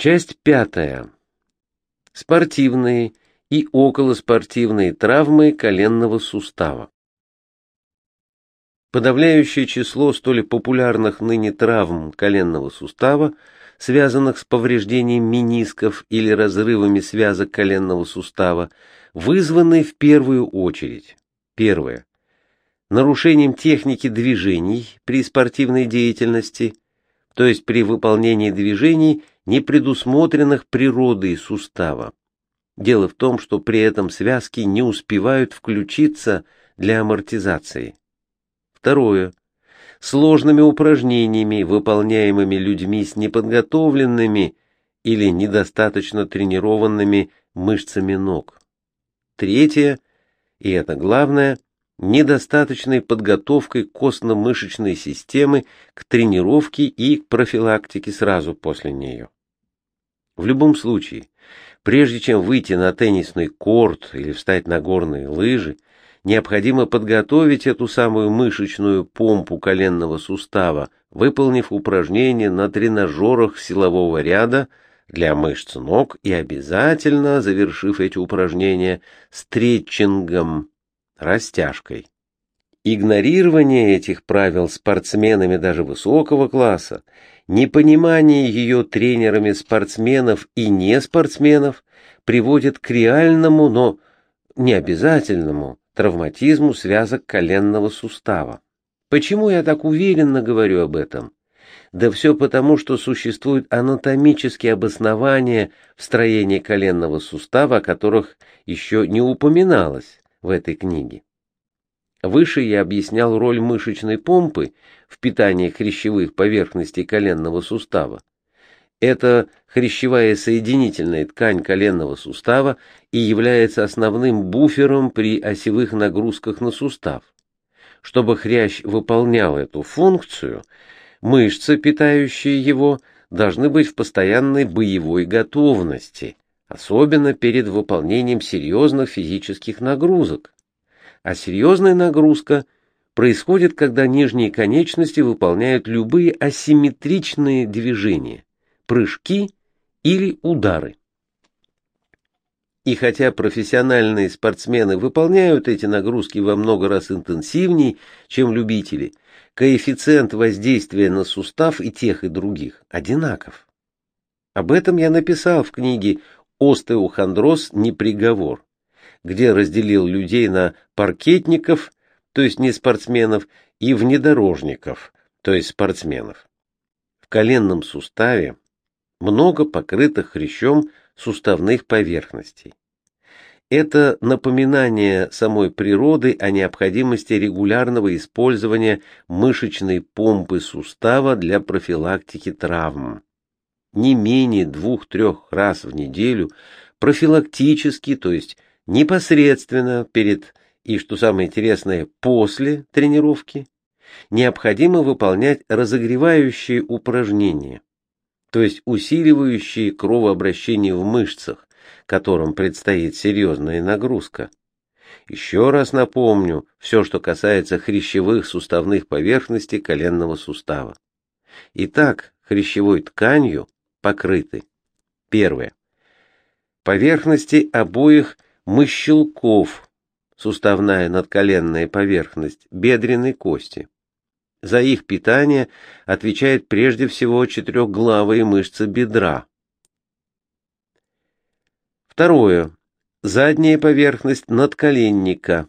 Часть пятая. Спортивные и околоспортивные травмы коленного сустава. Подавляющее число столь популярных ныне травм коленного сустава, связанных с повреждением менисков или разрывами связок коленного сустава, вызваны в первую очередь. Первое. Нарушением техники движений при спортивной деятельности, то есть при выполнении движений, не предусмотренных природой сустава. Дело в том, что при этом связки не успевают включиться для амортизации. Второе. Сложными упражнениями, выполняемыми людьми с неподготовленными или недостаточно тренированными мышцами ног. Третье, и это главное, недостаточной подготовкой костно-мышечной системы к тренировке и к профилактике сразу после нее. В любом случае, прежде чем выйти на теннисный корт или встать на горные лыжи, необходимо подготовить эту самую мышечную помпу коленного сустава, выполнив упражнения на тренажерах силового ряда для мышц ног и обязательно завершив эти упражнения стретчингом, растяжкой. Игнорирование этих правил спортсменами даже высокого класса, непонимание ее тренерами спортсменов и не спортсменов приводит к реальному, но не обязательному травматизму связок коленного сустава. Почему я так уверенно говорю об этом? Да все потому, что существуют анатомические обоснования в строении коленного сустава, о которых еще не упоминалось в этой книге. Выше я объяснял роль мышечной помпы в питании хрящевых поверхностей коленного сустава. Это хрящевая соединительная ткань коленного сустава и является основным буфером при осевых нагрузках на сустав. Чтобы хрящ выполнял эту функцию, мышцы, питающие его, должны быть в постоянной боевой готовности, особенно перед выполнением серьезных физических нагрузок. А серьезная нагрузка происходит, когда нижние конечности выполняют любые асимметричные движения, прыжки или удары. И хотя профессиональные спортсмены выполняют эти нагрузки во много раз интенсивнее, чем любители, коэффициент воздействия на сустав и тех, и других одинаков. Об этом я написал в книге остеохондроз не приговор, где разделил людей на паркетников, то есть не спортсменов, и внедорожников, то есть спортсменов. В коленном суставе много покрытых хрящом суставных поверхностей. Это напоминание самой природы о необходимости регулярного использования мышечной помпы сустава для профилактики травм не менее двух-трех раз в неделю профилактически, то есть непосредственно перед и, что самое интересное, после тренировки, необходимо выполнять разогревающие упражнения, то есть усиливающие кровообращение в мышцах, которым предстоит серьезная нагрузка. Еще раз напомню все, что касается хрящевых суставных поверхностей коленного сустава. Итак, хрящевой тканью покрыты. Первое. Поверхности обоих мыщелков, суставная надколенная поверхность, бедренной кости. За их питание отвечает прежде всего четырехглавые мышцы бедра. Второе. Задняя поверхность надколенника.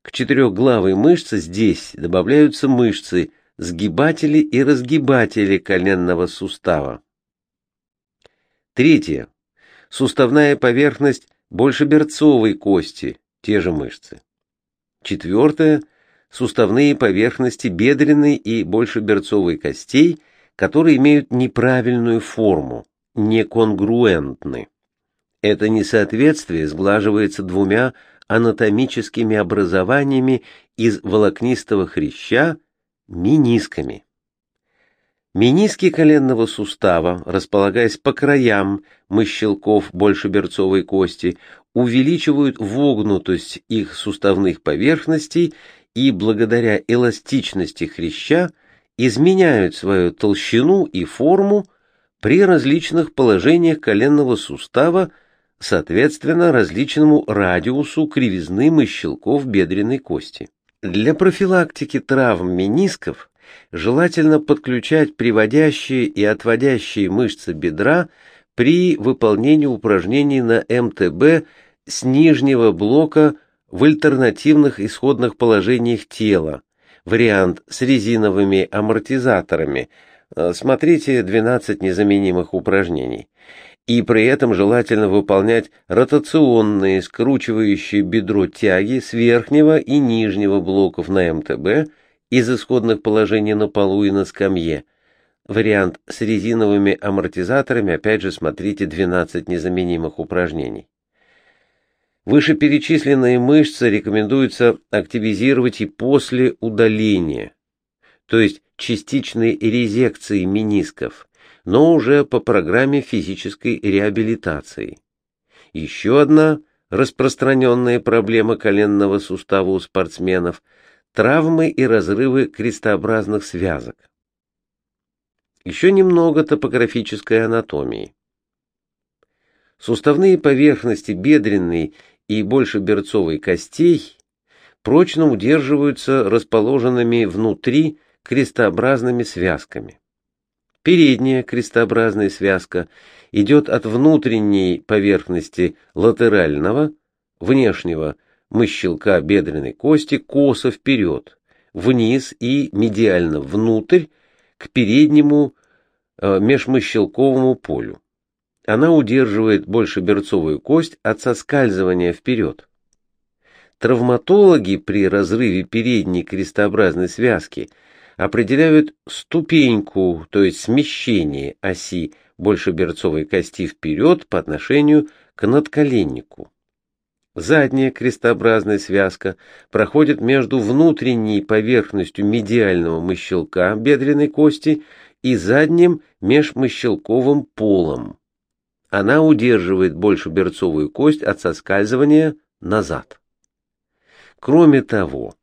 К четырехглавой мышце здесь добавляются мышцы сгибатели и разгибатели коленного сустава. Третье. Суставная поверхность большеберцовой кости, те же мышцы. Четвертое. Суставные поверхности бедренной и большеберцовой костей, которые имеют неправильную форму, неконгруентны. Это несоответствие сглаживается двумя анатомическими образованиями из волокнистого хряща, менисками. Мениски коленного сустава, располагаясь по краям мыщелков большеберцовой кости, увеличивают вогнутость их суставных поверхностей и благодаря эластичности хряща изменяют свою толщину и форму, при различных положениях коленного сустава, соответственно различному радиусу кривизны мыщелков бедренной кости. Для профилактики травм менисков желательно подключать приводящие и отводящие мышцы бедра при выполнении упражнений на МТБ с нижнего блока в альтернативных исходных положениях тела, вариант с резиновыми амортизаторами, э, смотрите 12 незаменимых упражнений, и при этом желательно выполнять ротационные, скручивающие бедро тяги с верхнего и нижнего блоков на МТБ из исходных положений на полу и на скамье. Вариант с резиновыми амортизаторами, опять же, смотрите 12 незаменимых упражнений. Вышеперечисленные мышцы рекомендуется активизировать и после удаления, то есть частичной резекции менисков, но уже по программе физической реабилитации. Еще одна распространенная проблема коленного сустава у спортсменов – травмы и разрывы крестообразных связок. Еще немного топографической анатомии. Суставные поверхности бедренной и больше берцовой костей прочно удерживаются расположенными внутри крестообразными связками. Передняя крестообразная связка идет от внутренней поверхности латерального, внешнего мыщелка бедренной кости косо вперед, вниз и медиально внутрь к переднему э, межмыщелковому полю она удерживает большеберцовую кость от соскальзывания вперед. Травматологи при разрыве передней крестообразной связки определяют ступеньку, то есть смещение оси большеберцовой кости вперед по отношению к надколеннику. Задняя крестообразная связка проходит между внутренней поверхностью медиального мыщелка бедренной кости и задним межмыщелковым полом она удерживает больше берцовую кость от соскальзывания назад. Кроме того,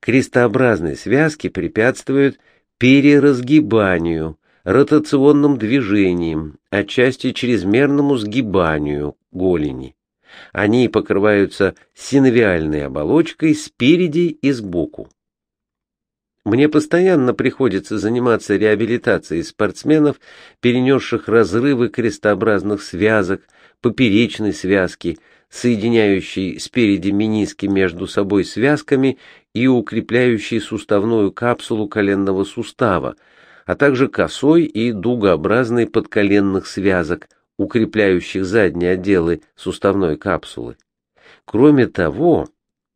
крестообразные связки препятствуют переразгибанию, ротационным движениям, отчасти чрезмерному сгибанию голени. Они покрываются синовиальной оболочкой спереди и сбоку. Мне постоянно приходится заниматься реабилитацией спортсменов, перенесших разрывы крестообразных связок, поперечной связки, соединяющей спереди мениски между собой связками и укрепляющей суставную капсулу коленного сустава, а также косой и дугообразной подколенных связок, укрепляющих задние отделы суставной капсулы. Кроме того,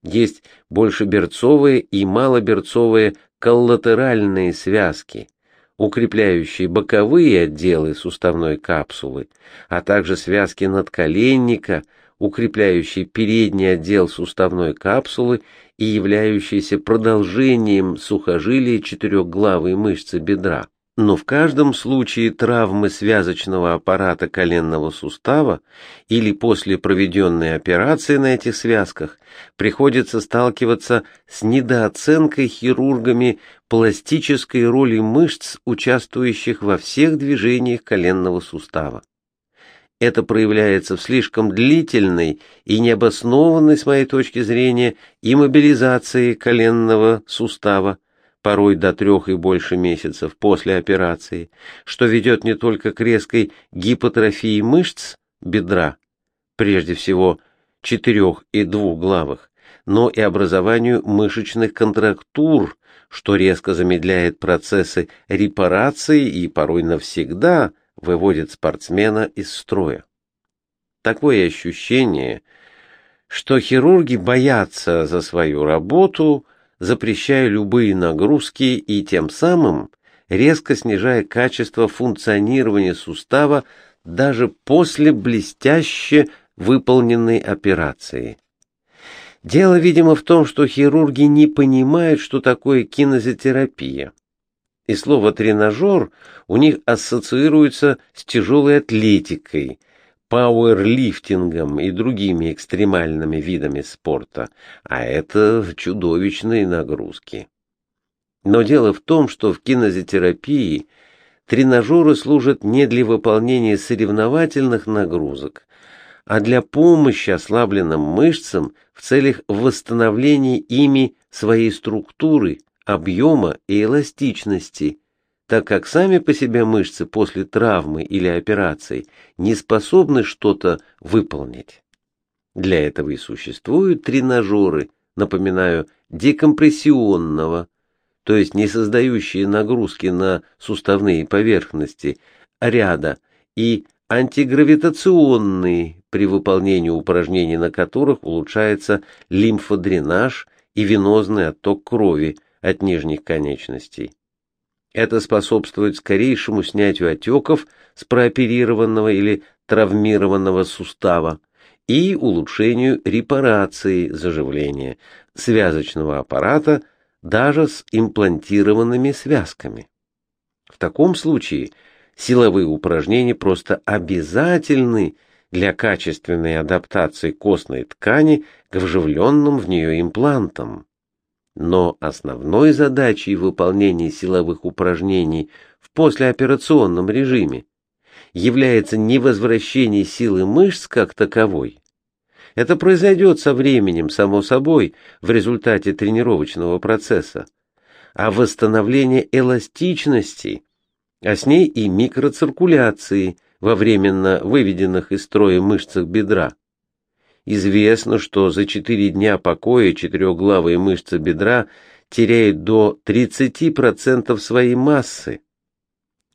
есть большеберцовые и малоберцовые коллатеральные связки, укрепляющие боковые отделы суставной капсулы, а также связки надколенника, укрепляющие передний отдел суставной капсулы и являющиеся продолжением сухожилия четырехглавой мышцы бедра. Но в каждом случае травмы связочного аппарата коленного сустава или после проведенной операции на этих связках приходится сталкиваться с недооценкой хирургами пластической роли мышц, участвующих во всех движениях коленного сустава. Это проявляется в слишком длительной и необоснованной, с моей точки зрения, иммобилизации коленного сустава, порой до трех и больше месяцев после операции, что ведет не только к резкой гипотрофии мышц бедра, прежде всего четырех и двухглавых, но и образованию мышечных контрактур, что резко замедляет процессы репарации и порой навсегда выводит спортсмена из строя. Такое ощущение, что хирурги боятся за свою работу, запрещая любые нагрузки и тем самым резко снижая качество функционирования сустава даже после блестяще выполненной операции. Дело, видимо, в том, что хирурги не понимают, что такое кинезотерапия. И слово «тренажер» у них ассоциируется с тяжелой атлетикой – пауэрлифтингом и другими экстремальными видами спорта, а это чудовищные нагрузки. Но дело в том, что в кинезотерапии тренажеры служат не для выполнения соревновательных нагрузок, а для помощи ослабленным мышцам в целях восстановления ими своей структуры, объема и эластичности, так как сами по себе мышцы после травмы или операции не способны что-то выполнить. Для этого и существуют тренажеры, напоминаю, декомпрессионного, то есть не создающие нагрузки на суставные поверхности ряда, и антигравитационные, при выполнении упражнений на которых улучшается лимфодренаж и венозный отток крови от нижних конечностей. Это способствует скорейшему снятию отеков с прооперированного или травмированного сустава и улучшению репарации заживления связочного аппарата даже с имплантированными связками. В таком случае силовые упражнения просто обязательны для качественной адаптации костной ткани к вживленным в нее имплантам. Но основной задачей выполнения силовых упражнений в послеоперационном режиме является не возвращение силы мышц как таковой. Это произойдет со временем, само собой, в результате тренировочного процесса, а восстановление эластичности, а с ней и микроциркуляции во временно выведенных из строя мышцах бедра. Известно, что за 4 дня покоя четырехглавые мышцы бедра теряют до 30% своей массы.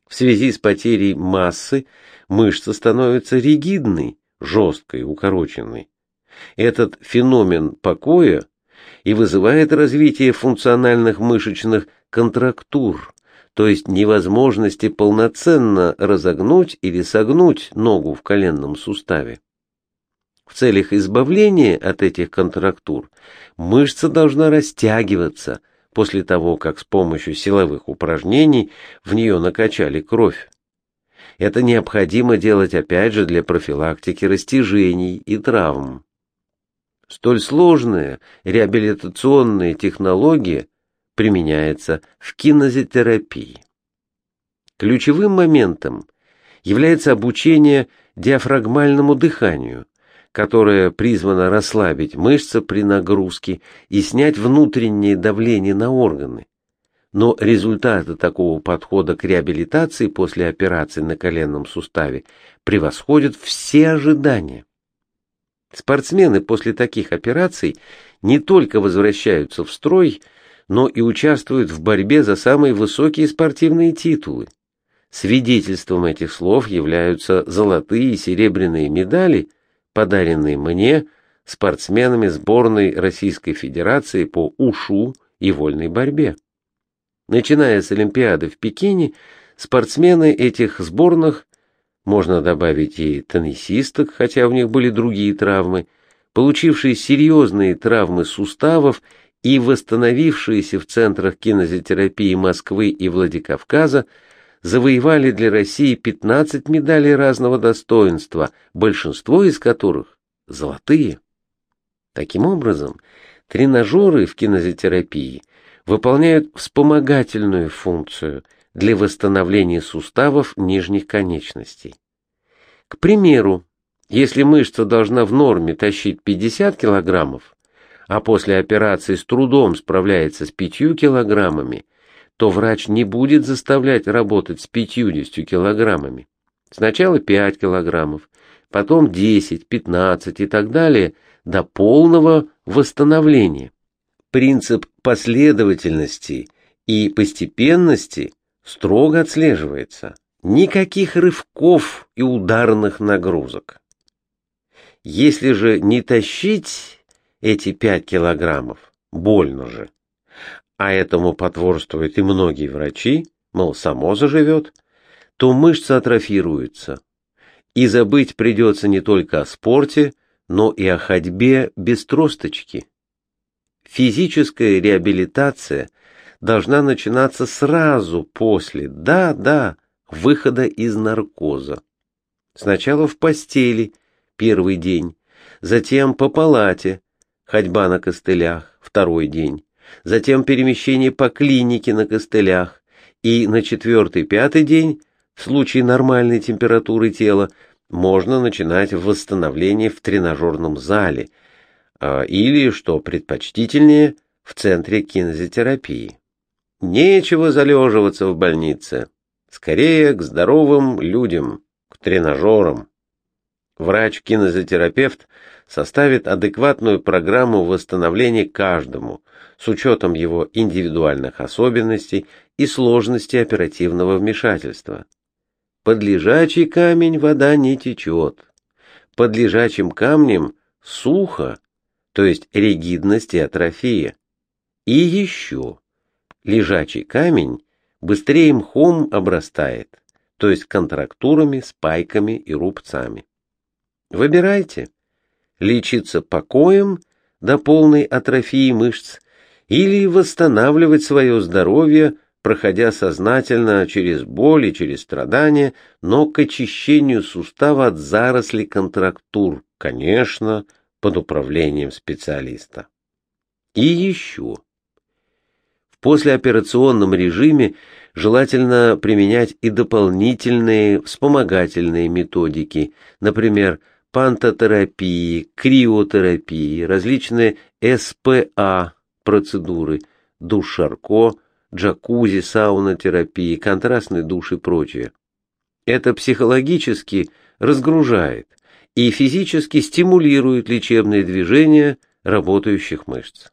В связи с потерей массы мышца становится ригидной, жесткой, укороченной. Этот феномен покоя и вызывает развитие функциональных мышечных контрактур, то есть невозможности полноценно разогнуть или согнуть ногу в коленном суставе. В целях избавления от этих контрактур мышца должна растягиваться после того, как с помощью силовых упражнений в нее накачали кровь. Это необходимо делать опять же для профилактики растяжений и травм. Столь сложная реабилитационная технология применяется в кинезитерапии. Ключевым моментом является обучение диафрагмальному дыханию – которая призвана расслабить мышцы при нагрузке и снять внутреннее давление на органы. Но результаты такого подхода к реабилитации после операции на коленном суставе превосходят все ожидания. Спортсмены после таких операций не только возвращаются в строй, но и участвуют в борьбе за самые высокие спортивные титулы. Свидетельством этих слов являются золотые и серебряные медали – подаренный мне спортсменами сборной Российской Федерации по ушу и вольной борьбе. Начиная с Олимпиады в Пекине, спортсмены этих сборных, можно добавить и теннисисток, хотя у них были другие травмы, получившие серьезные травмы суставов и восстановившиеся в центрах кинезотерапии Москвы и Владикавказа, завоевали для России 15 медалей разного достоинства, большинство из которых золотые. Таким образом, тренажеры в кинезотерапии выполняют вспомогательную функцию для восстановления суставов нижних конечностей. К примеру, если мышца должна в норме тащить 50 килограммов, а после операции с трудом справляется с 5 килограммами, то врач не будет заставлять работать с 50 килограммами. Сначала 5 килограммов, потом 10, 15 и так далее до полного восстановления. Принцип последовательности и постепенности строго отслеживается. Никаких рывков и ударных нагрузок. Если же не тащить эти 5 килограммов, больно же а этому потворствуют и многие врачи, мол, само заживет, то мышцы атрофируются. И забыть придется не только о спорте, но и о ходьбе без тросточки. Физическая реабилитация должна начинаться сразу после, да-да, выхода из наркоза. Сначала в постели, первый день, затем по палате, ходьба на костылях, второй день, затем перемещение по клинике на костылях и на четвертый-пятый день, в случае нормальной температуры тела, можно начинать восстановление в тренажерном зале а, или, что предпочтительнее, в центре кинезотерапии. Нечего залеживаться в больнице. Скорее к здоровым людям, к тренажерам. Врач-кинезотерапевт составит адекватную программу восстановления каждому, с учетом его индивидуальных особенностей и сложности оперативного вмешательства. Под лежачий камень вода не течет. Под лежачим камнем сухо, то есть ригидность и атрофия. И еще, лежачий камень быстрее мхом обрастает, то есть контрактурами, спайками и рубцами. Выбирайте, лечиться покоем до полной атрофии мышц или восстанавливать свое здоровье, проходя сознательно через боль и через страдания, но к очищению сустава от зарослей контрактур, конечно, под управлением специалиста. И еще. В послеоперационном режиме желательно применять и дополнительные вспомогательные методики, например, пантотерапии, криотерапии, различные СПА процедуры, душ Шарко, джакузи, саунотерапии, контрастный душ и прочее. Это психологически разгружает и физически стимулирует лечебные движения работающих мышц.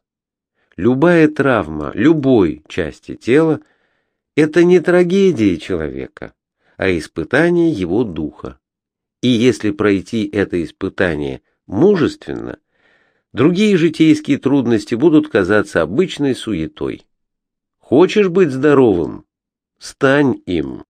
Любая травма любой части тела – это не трагедия человека, а испытание его духа. И если пройти это испытание мужественно, другие житейские трудности будут казаться обычной суетой. Хочешь быть здоровым? Стань им.